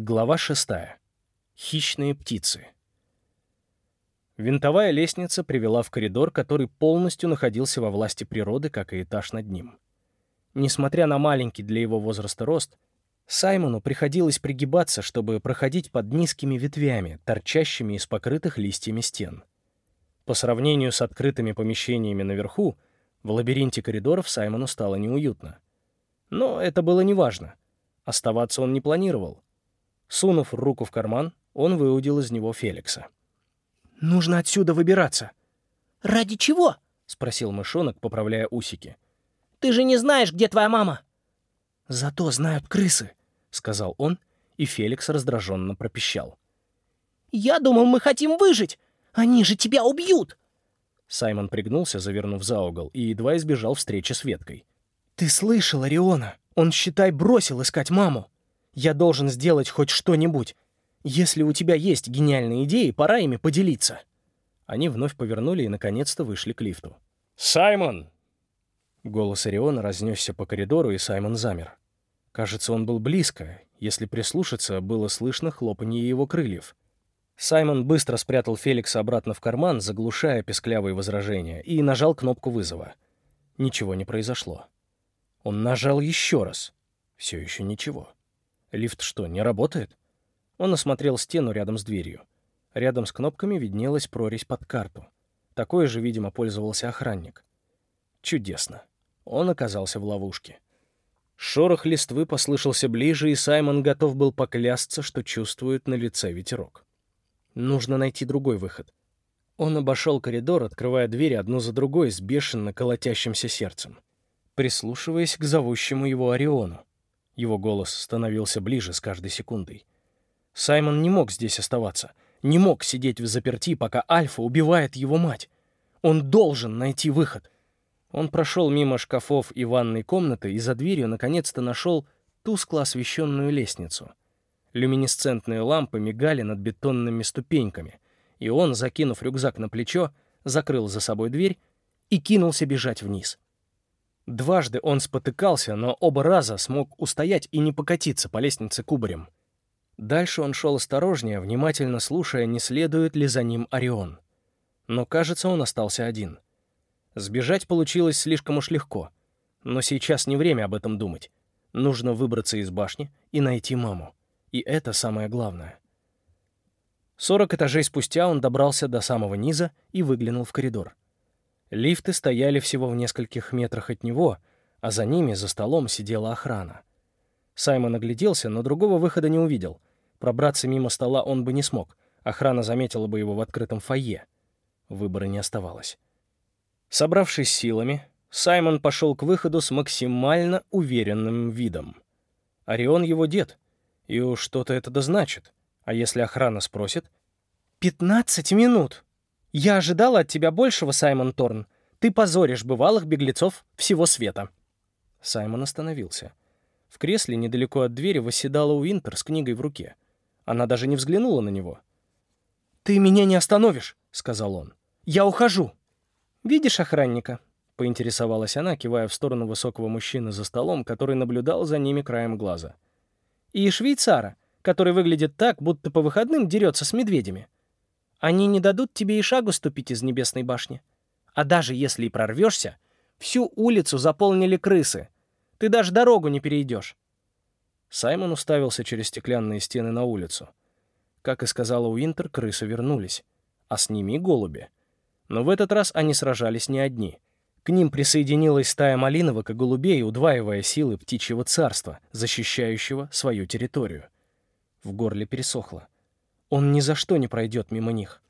Глава шестая. Хищные птицы. Винтовая лестница привела в коридор, который полностью находился во власти природы, как и этаж над ним. Несмотря на маленький для его возраста рост, Саймону приходилось пригибаться, чтобы проходить под низкими ветвями, торчащими из покрытых листьями стен. По сравнению с открытыми помещениями наверху, в лабиринте коридоров Саймону стало неуютно. Но это было неважно. Оставаться он не планировал — Сунув руку в карман, он выудил из него Феликса. «Нужно отсюда выбираться». «Ради чего?» — спросил мышонок, поправляя усики. «Ты же не знаешь, где твоя мама». «Зато знают крысы», — сказал он, и Феликс раздраженно пропищал. «Я думал, мы хотим выжить. Они же тебя убьют!» Саймон пригнулся, завернув за угол, и едва избежал встречи с веткой. «Ты слышал, Ориона? Он, считай, бросил искать маму. Я должен сделать хоть что-нибудь. Если у тебя есть гениальные идеи, пора ими поделиться». Они вновь повернули и, наконец-то, вышли к лифту. «Саймон!» Голос Ориона разнесся по коридору, и Саймон замер. Кажется, он был близко. Если прислушаться, было слышно хлопанье его крыльев. Саймон быстро спрятал Феликса обратно в карман, заглушая песклявые возражения, и нажал кнопку вызова. Ничего не произошло. Он нажал еще раз. Все еще ничего. Лифт что, не работает? Он осмотрел стену рядом с дверью. Рядом с кнопками виднелась прорезь под карту. Такой же, видимо, пользовался охранник. Чудесно. Он оказался в ловушке. Шорох листвы послышался ближе, и Саймон готов был поклясться, что чувствует на лице ветерок. Нужно найти другой выход. Он обошел коридор, открывая двери одну за другой с бешено колотящимся сердцем, прислушиваясь к зовущему его Ориону. Его голос становился ближе с каждой секундой. Саймон не мог здесь оставаться. Не мог сидеть в заперти, пока Альфа убивает его мать. Он должен найти выход. Он прошел мимо шкафов и ванной комнаты и за дверью наконец-то нашел тускло освещенную лестницу. Люминесцентные лампы мигали над бетонными ступеньками, и он, закинув рюкзак на плечо, закрыл за собой дверь и кинулся бежать вниз. Дважды он спотыкался, но оба раза смог устоять и не покатиться по лестнице кубарем. Дальше он шел осторожнее, внимательно слушая, не следует ли за ним Орион. Но, кажется, он остался один. Сбежать получилось слишком уж легко. Но сейчас не время об этом думать. Нужно выбраться из башни и найти маму. И это самое главное. Сорок этажей спустя он добрался до самого низа и выглянул в коридор. Лифты стояли всего в нескольких метрах от него, а за ними за столом сидела охрана. Саймон огляделся, но другого выхода не увидел. Пробраться мимо стола он бы не смог. Охрана заметила бы его в открытом фойе. Выбора не оставалось. Собравшись силами, Саймон пошел к выходу с максимально уверенным видом. Орион его дед, и уж что-то это да значит. А если охрана спросит? «Пятнадцать минут!» «Я ожидала от тебя большего, Саймон Торн. Ты позоришь бывалых беглецов всего света». Саймон остановился. В кресле недалеко от двери восседала Уинтер с книгой в руке. Она даже не взглянула на него. «Ты меня не остановишь», — сказал он. «Я ухожу». «Видишь охранника?» — поинтересовалась она, кивая в сторону высокого мужчины за столом, который наблюдал за ними краем глаза. «И швейцара, который выглядит так, будто по выходным дерется с медведями. Они не дадут тебе и шагу ступить из небесной башни. А даже если и прорвешься, всю улицу заполнили крысы. Ты даже дорогу не перейдешь. Саймон уставился через стеклянные стены на улицу. Как и сказала Уинтер, крысы вернулись, а с ними и голуби. Но в этот раз они сражались не одни. К ним присоединилась стая малиновок и голубей, удваивая силы птичьего царства, защищающего свою территорию. В горле пересохло. Он ни за что не пройдет мимо них.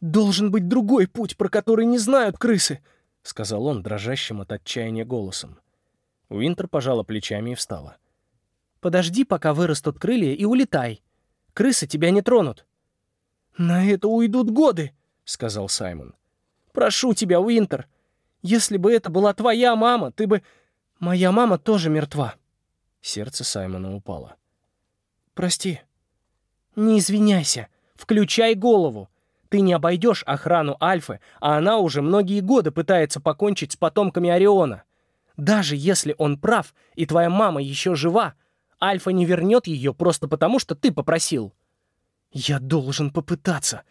«Должен быть другой путь, про который не знают крысы», — сказал он дрожащим от отчаяния голосом. Уинтер пожала плечами и встала. «Подожди, пока вырастут крылья, и улетай. Крысы тебя не тронут». «На это уйдут годы», — сказал Саймон. «Прошу тебя, Уинтер, если бы это была твоя мама, ты бы...» «Моя мама тоже мертва». Сердце Саймона упало. «Прости», не извиняйся. Включай голову. Ты не обойдешь охрану Альфы, а она уже многие годы пытается покончить с потомками Ориона. Даже если он прав, и твоя мама еще жива, Альфа не вернет ее просто потому, что ты попросил. Я должен попытаться.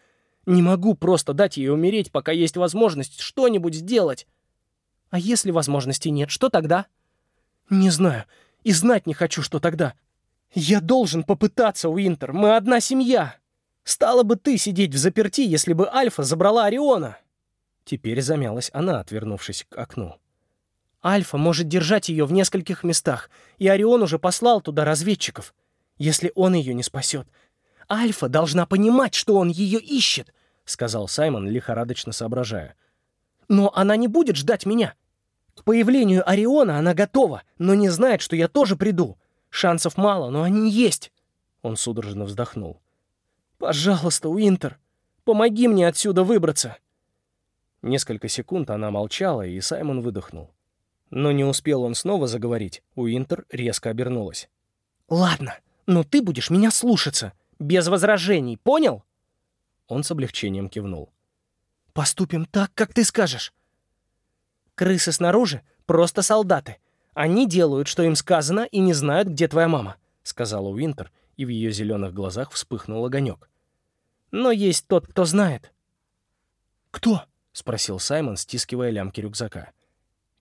Не могу просто дать ей умереть, пока есть возможность что-нибудь сделать. А если возможности нет, что тогда? Не знаю. И знать не хочу, что тогда. Я должен попытаться, Уинтер. Мы одна семья. Стала бы ты сидеть в заперти, если бы Альфа забрала Ориона. Теперь замялась она, отвернувшись к окну. Альфа может держать ее в нескольких местах, и Орион уже послал туда разведчиков. Если он ее не спасет, Альфа должна понимать, что он ее ищет, сказал Саймон, лихорадочно соображая. Но она не будет ждать меня. К появлению Ориона она готова, но не знает, что я тоже приду. Шансов мало, но они есть. Он судорожно вздохнул. «Пожалуйста, Уинтер, помоги мне отсюда выбраться!» Несколько секунд она молчала, и Саймон выдохнул. Но не успел он снова заговорить, Уинтер резко обернулась. «Ладно, но ты будешь меня слушаться, без возражений, понял?» Он с облегчением кивнул. «Поступим так, как ты скажешь. Крысы снаружи — просто солдаты. Они делают, что им сказано, и не знают, где твоя мама», — сказала Уинтер, и в ее зеленых глазах вспыхнул огонек. «Но есть тот, кто знает». «Кто?» — спросил Саймон, стискивая лямки рюкзака.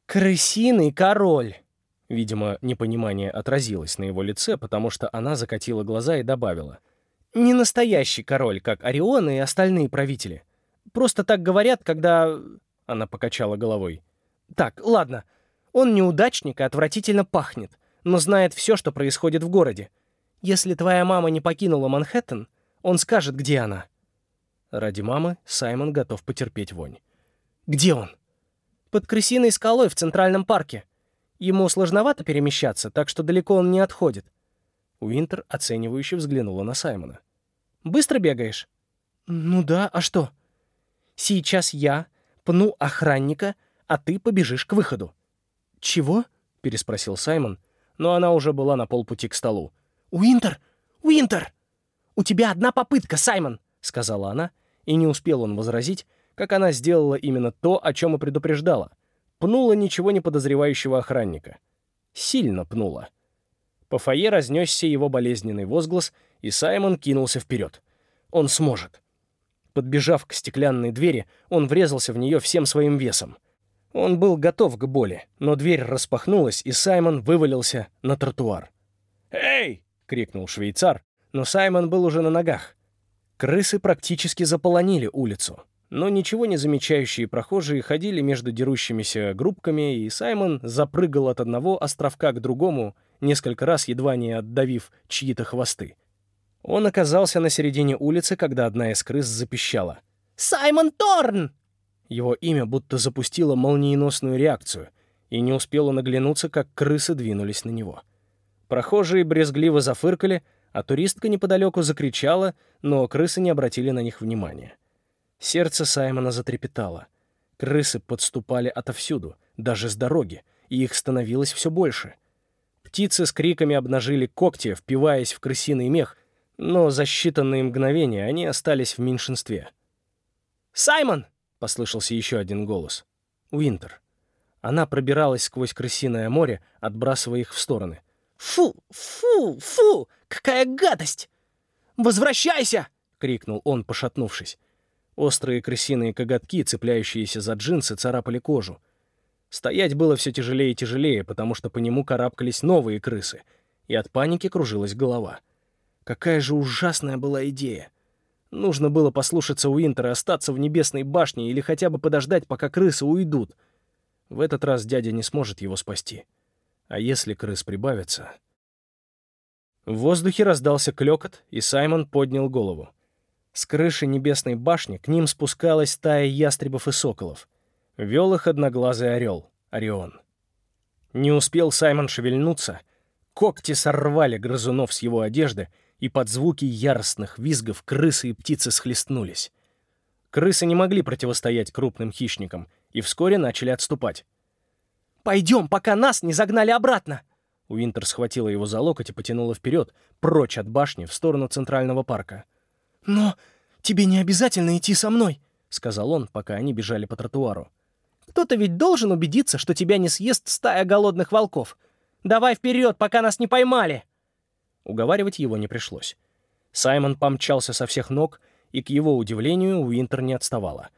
«Крысиный король!» Видимо, непонимание отразилось на его лице, потому что она закатила глаза и добавила. «Не настоящий король, как Орион и остальные правители. Просто так говорят, когда...» Она покачала головой. «Так, ладно. Он неудачник и отвратительно пахнет, но знает все, что происходит в городе. Если твоя мама не покинула Манхэттен, он скажет, где она». Ради мамы Саймон готов потерпеть вонь. «Где он?» под крысиной скалой в Центральном парке. Ему сложновато перемещаться, так что далеко он не отходит». Уинтер оценивающе взглянула на Саймона. «Быстро бегаешь?» «Ну да, а что?» «Сейчас я пну охранника, а ты побежишь к выходу». «Чего?» — переспросил Саймон, но она уже была на полпути к столу. «Уинтер! Уинтер! У тебя одна попытка, Саймон!» — сказала она, и не успел он возразить, как она сделала именно то, о чем и предупреждала. Пнула ничего не подозревающего охранника. Сильно пнула. По фойе разнесся его болезненный возглас, и Саймон кинулся вперед. Он сможет. Подбежав к стеклянной двери, он врезался в нее всем своим весом. Он был готов к боли, но дверь распахнулась, и Саймон вывалился на тротуар. «Эй!» — крикнул швейцар, но Саймон был уже на ногах. Крысы практически заполонили улицу. Но ничего не замечающие прохожие ходили между дерущимися группками, и Саймон запрыгал от одного островка к другому, несколько раз едва не отдавив чьи-то хвосты. Он оказался на середине улицы, когда одна из крыс запищала. «Саймон Торн!» Его имя будто запустило молниеносную реакцию, и не успел он оглянуться, как крысы двинулись на него. Прохожие брезгливо зафыркали, а туристка неподалеку закричала, но крысы не обратили на них внимания. Сердце Саймона затрепетало. Крысы подступали отовсюду, даже с дороги, и их становилось все больше. Птицы с криками обнажили когти, впиваясь в крысиный мех, но за считанные мгновения они остались в меньшинстве. «Саймон!» — послышался еще один голос. Уинтер. Она пробиралась сквозь крысиное море, отбрасывая их в стороны. «Фу! Фу! Фу! Какая гадость! Возвращайся!» — крикнул он, пошатнувшись. Острые крысиные коготки, цепляющиеся за джинсы, царапали кожу. Стоять было все тяжелее и тяжелее, потому что по нему карабкались новые крысы, и от паники кружилась голова. Какая же ужасная была идея! Нужно было послушаться Уинтера, остаться в небесной башне или хотя бы подождать, пока крысы уйдут. В этот раз дядя не сможет его спасти. А если крыс прибавится... В воздухе раздался клёкот, и Саймон поднял голову. С крыши небесной башни к ним спускалась стая ястребов и соколов. Вел их одноглазый орел, Орион. Не успел Саймон шевельнуться, когти сорвали грызунов с его одежды, и под звуки яростных визгов крысы и птицы схлестнулись. Крысы не могли противостоять крупным хищникам и вскоре начали отступать. «Пойдем, пока нас не загнали обратно!» Уинтер схватила его за локоть и потянула вперед, прочь от башни, в сторону Центрального парка. «Но тебе не обязательно идти со мной», — сказал он, пока они бежали по тротуару. «Кто-то ведь должен убедиться, что тебя не съест стая голодных волков. Давай вперед, пока нас не поймали!» Уговаривать его не пришлось. Саймон помчался со всех ног, и, к его удивлению, Уинтер не отставала.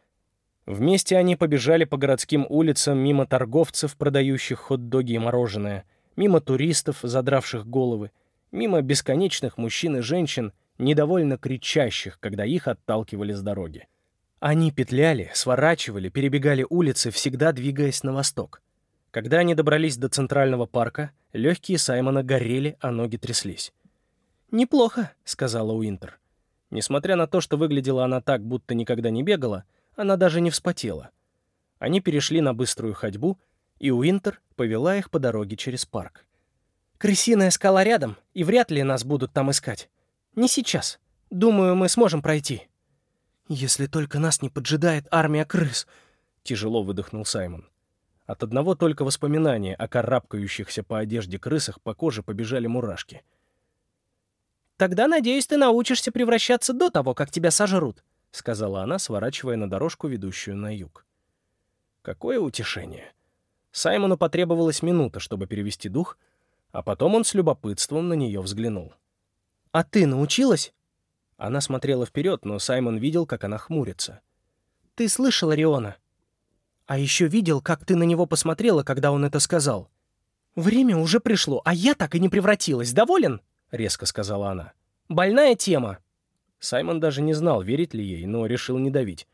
Вместе они побежали по городским улицам мимо торговцев, продающих хот-доги и мороженое, мимо туристов, задравших головы, мимо бесконечных мужчин и женщин, недовольно кричащих, когда их отталкивали с дороги. Они петляли, сворачивали, перебегали улицы, всегда двигаясь на восток. Когда они добрались до центрального парка, легкие Саймона горели, а ноги тряслись. «Неплохо», — сказала Уинтер. Несмотря на то, что выглядела она так, будто никогда не бегала, она даже не вспотела. Они перешли на быструю ходьбу, и Уинтер повела их по дороге через парк. «Крысиная скала рядом, и вряд ли нас будут там искать. Не сейчас. Думаю, мы сможем пройти». «Если только нас не поджидает армия крыс», — тяжело выдохнул Саймон. От одного только воспоминания о карабкающихся по одежде крысах по коже побежали мурашки. «Тогда, надеюсь, ты научишься превращаться до того, как тебя сожрут», — сказала она, сворачивая на дорожку, ведущую на юг. Какое утешение. Саймону потребовалась минута, чтобы перевести дух, а потом он с любопытством на нее взглянул. «А ты научилась?» Она смотрела вперед, но Саймон видел, как она хмурится. «Ты слышал Риона? А еще видел, как ты на него посмотрела, когда он это сказал. Время уже пришло, а я так и не превратилась. Доволен?» — резко сказала она. «Больная тема». Саймон даже не знал, верить ли ей, но решил не давить.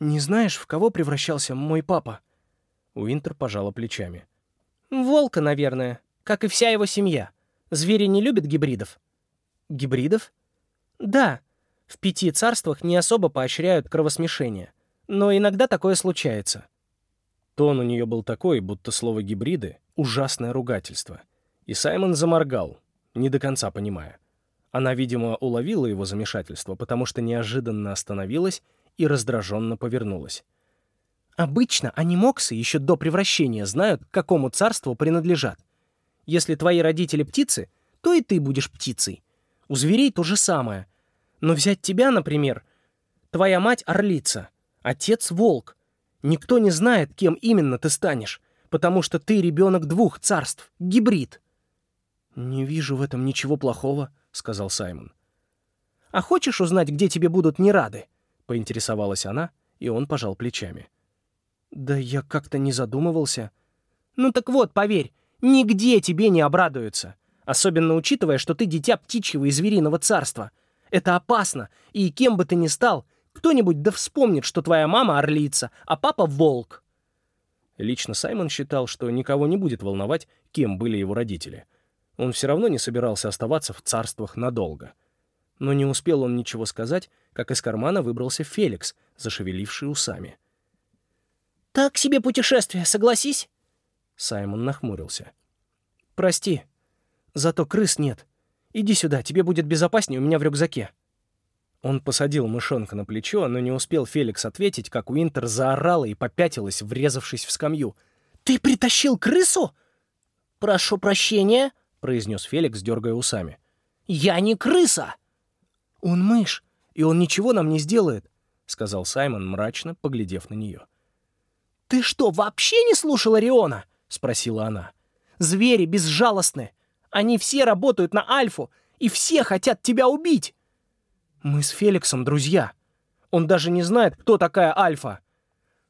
«Не знаешь, в кого превращался мой папа?» Уинтер пожала плечами. «Волка, наверное, как и вся его семья. Звери не любят гибридов». «Гибридов?» Да, в пяти царствах не особо поощряют кровосмешение, но иногда такое случается. Тон у нее был такой, будто слово «гибриды» — ужасное ругательство. И Саймон заморгал, не до конца понимая. Она, видимо, уловила его замешательство, потому что неожиданно остановилась и раздраженно повернулась. «Обычно анимоксы еще до превращения знают, к какому царству принадлежат. Если твои родители птицы, то и ты будешь птицей. У зверей то же самое. Но взять тебя, например, твоя мать — орлица, отец — волк. Никто не знает, кем именно ты станешь, потому что ты ребенок двух царств, гибрид. «Не вижу в этом ничего плохого», — сказал Саймон. «А хочешь узнать, где тебе будут не рады?» — поинтересовалась она, и он пожал плечами. «Да я как-то не задумывался». «Ну так вот, поверь, нигде тебе не обрадуются. Особенно учитывая, что ты дитя птичьего и звериного царства. Это опасно, и кем бы ты ни стал, кто-нибудь да вспомнит, что твоя мама орлица, а папа волк. Лично Саймон считал, что никого не будет волновать, кем были его родители. Он все равно не собирался оставаться в царствах надолго. Но не успел он ничего сказать, как из кармана выбрался Феликс, зашевеливший усами. «Так себе путешествие, согласись?» Саймон нахмурился. «Прости», Зато крыс нет. Иди сюда, тебе будет безопаснее у меня в рюкзаке». Он посадил мышонка на плечо, но не успел Феликс ответить, как Уинтер заорала и попятилась, врезавшись в скамью. «Ты притащил крысу?» «Прошу прощения», — произнес Феликс, дергая усами. «Я не крыса!» «Он мышь, и он ничего нам не сделает», — сказал Саймон, мрачно поглядев на нее. «Ты что, вообще не слушал Ориона?» — спросила она. «Звери безжалостны. Они все работают на Альфу, и все хотят тебя убить. Мы с Феликсом друзья. Он даже не знает, кто такая Альфа.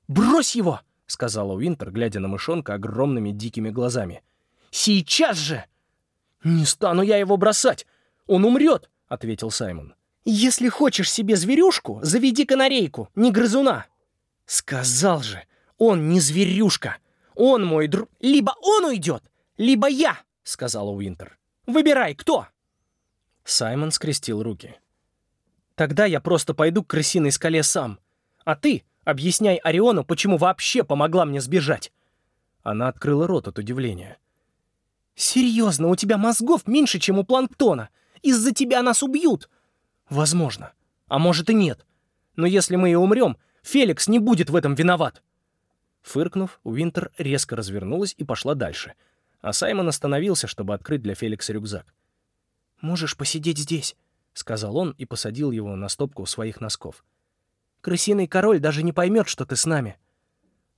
«Брось его!» — сказала Уинтер, глядя на мышонка огромными дикими глазами. «Сейчас же!» «Не стану я его бросать! Он умрет!» — ответил Саймон. «Если хочешь себе зверюшку, заведи канарейку, не грызуна!» «Сказал же, он не зверюшка! Он мой друг... Либо он уйдет, либо я!» — сказала Уинтер. «Выбирай, кто?» Саймон скрестил руки. «Тогда я просто пойду к крысиной скале сам. А ты объясняй Ориону, почему вообще помогла мне сбежать». Она открыла рот от удивления. «Серьезно, у тебя мозгов меньше, чем у планктона. Из-за тебя нас убьют». «Возможно. А может и нет. Но если мы и умрем, Феликс не будет в этом виноват». Фыркнув, Уинтер резко развернулась и пошла дальше — а Саймон остановился, чтобы открыть для Феликса рюкзак. «Можешь посидеть здесь», — сказал он и посадил его на стопку своих носков. «Крысиный король даже не поймет, что ты с нами».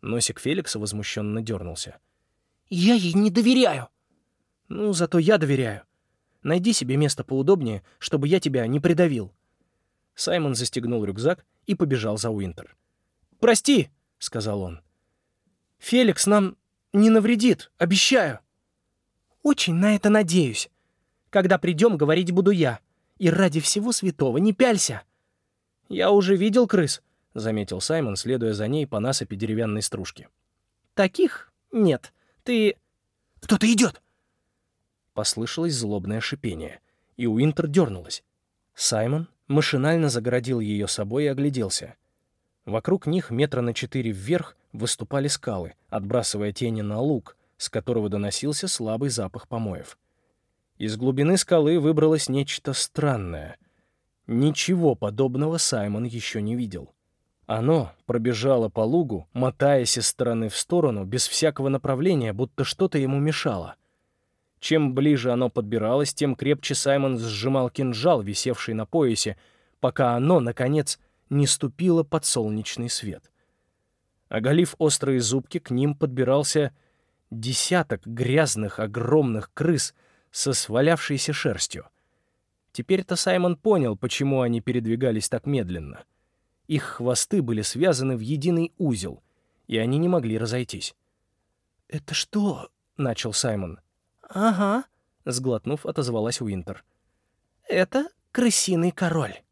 Носик Феликса возмущенно дернулся. «Я ей не доверяю». «Ну, зато я доверяю. Найди себе место поудобнее, чтобы я тебя не придавил». Саймон застегнул рюкзак и побежал за Уинтер. «Прости», — сказал он. «Феликс нам не навредит, обещаю». «Очень на это надеюсь. Когда придем, говорить буду я. И ради всего святого не пялься». «Я уже видел крыс», — заметил Саймон, следуя за ней по насыпи деревянной стружки. «Таких нет. Ты...» «Кто-то идет!» Послышалось злобное шипение, и Уинтер дернулась. Саймон машинально загородил ее собой и огляделся. Вокруг них метра на четыре вверх выступали скалы, отбрасывая тени на луг, с которого доносился слабый запах помоев. Из глубины скалы выбралось нечто странное. Ничего подобного Саймон еще не видел. Оно пробежало по лугу, мотаясь из стороны в сторону, без всякого направления, будто что-то ему мешало. Чем ближе оно подбиралось, тем крепче Саймон сжимал кинжал, висевший на поясе, пока оно, наконец, не ступило под солнечный свет. Оголив острые зубки, к ним подбирался десяток грязных огромных крыс со свалявшейся шерстью. Теперь-то Саймон понял, почему они передвигались так медленно — их хвосты были связаны в единый узел, и они не могли разойтись. «Это что?» — начал Саймон. «Ага», — сглотнув, отозвалась Уинтер. «Это крысиный король».